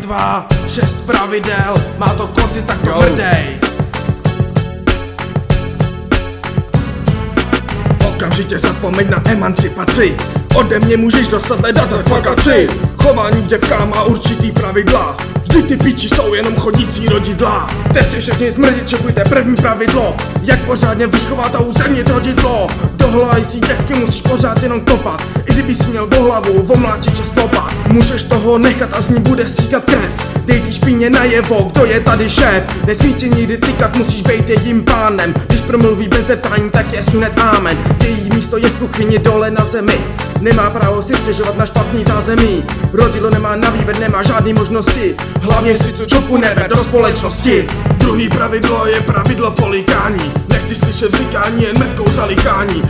dva, šest pravidel, má to kozy, tak to Go. mrdej. Okamžitě zapomeň na emancipaci. Ode mě můžeš dostat ledat fakaci Chování děvka má určitý pravidla. Vždy ty piči jsou jenom chodící rodidla. Teď si všichni smrdit, čekujte první pravidlo. Jak pořádně vychovat a uzemnit rodidlo Do hlavy si děvky musíš pořád jenom kopat. I kdyby si měl do hlavu omláčit čas lopat Můžeš toho nechat a z ní bude stříkat krev. Dej ty špíně najevo, kdo je tady šéf. Nesmí ti nikdy tykat, musíš být jejím pánem. Když promluví bez zeptání, tak je hned amen. Její místo je v kuchyni dole na zemi. Nemá právo si stěžovat na špatný zázemí. Rodilo nemá na výběr, nemá žádný možnosti. Hlavně si tu čopu neber do společnosti. Druhý pravidlo je pravidlo polikání. Nechci slyšet vzlikání, jen mrtkou zalikání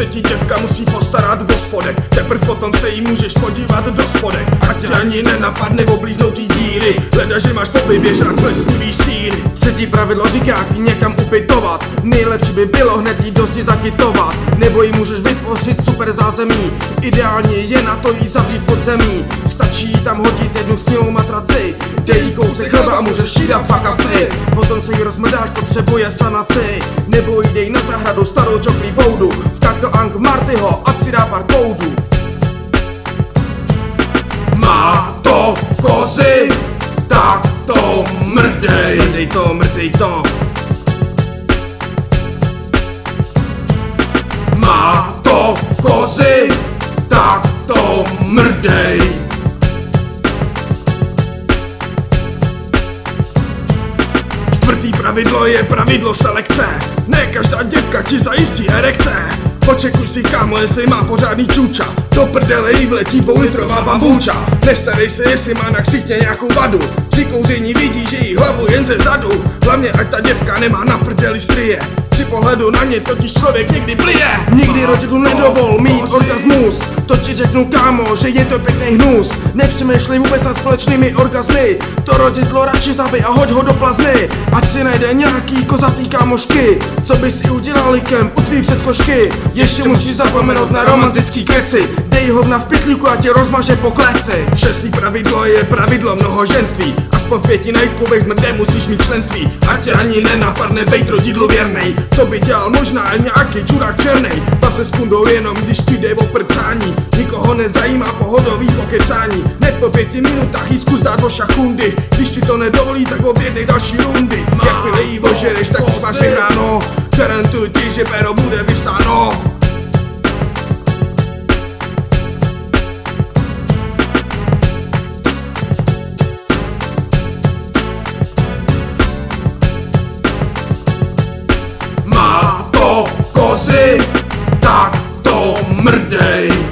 se ti děvka musí postarat o spodek. Teprv potom se jí můžeš podívat do spodek. Ať tě ani nenapadne oblíznout jí díry. Leda, že máš v oblibě žrát plesnivý síry Třetí pravidlo říká ti někam upytovat Nejlepší by bylo hned jí dosti zakytovat. Nebo jí můžeš vytvořit super zázemí. Ideálně je na to jí zavřít pod zemí Stačí tam hodit jednu snělou matraci. Dej jí kousek chleba a můžeš jí dát fakaci Potom se jí rozmrdáš, potřebuje sanaci. Nebo na zahradu starou čoklí boudu Skakl Ank Martyho, ať si dá pár koudů má to kozy, tak to mrdej. Mrdej to, mrdej to. Má to kozy, tak to mrdej. Čtvrtý pravidlo je pravidlo selekce. Ne každá děvka ti zajistí erekce. Počekuj si kámo, jestli má pořádný čůča Do prdele jí vletí dvoulitrová bambůča Nestarej se, jestli má na ksichtě nějakou vadu. Při kouření vidí, že jí hlavu jen ze zadu. Hlavně ať ta děvka nemá na prdeli strie Při pohledu na ně totiž člověk někdy blije. Nikdy rodinu nedovol mít orgasmus. To ti řeknu kámo, že je to pěkný hnus. Nepřemýšlej vůbec nad společnými orgazmy. To rodidlo radši zabij a hoď ho do plazmy. Ať si najde nějaký kozatý kámošky. Co by si udělal likem u tvý předkošky? Ještě musíš zapomenout na romantický keci Dej hovna v pytlíku a tě rozmaže po kleci. Šestý pravidlo je pravidlo mnohoženství Aspoň pěti klubech zmrde musíš mít členství. Ať tě ani nenapadne bejt rodidlu věrnej. To by dělal možná nějaký čurák černej. Bav se s kundou jenom když ti jde o prcání. Nikoho nezajímá pohodový pokecání. Hned po pěti minutách jí zkus dát do šachundy. Když ti to nedovolí, tak objednej další rundy. Jakmile jí ožereš, tak už máš vyhráno. Garantuju ti, že pero bude birthday.